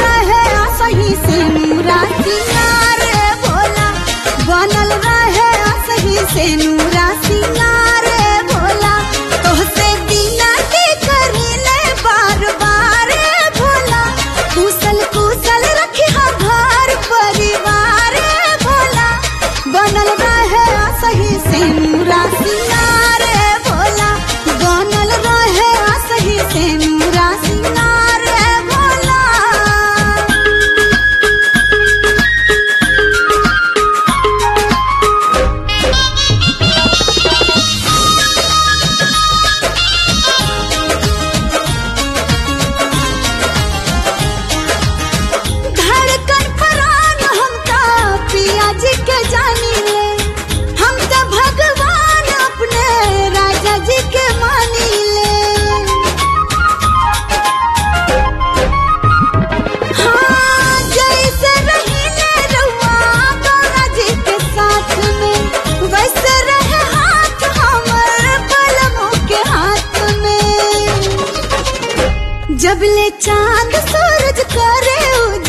सही से नूरा किनारे भोला बनल रहे सही से नूरा जब ले चाँद सूरज करे उदय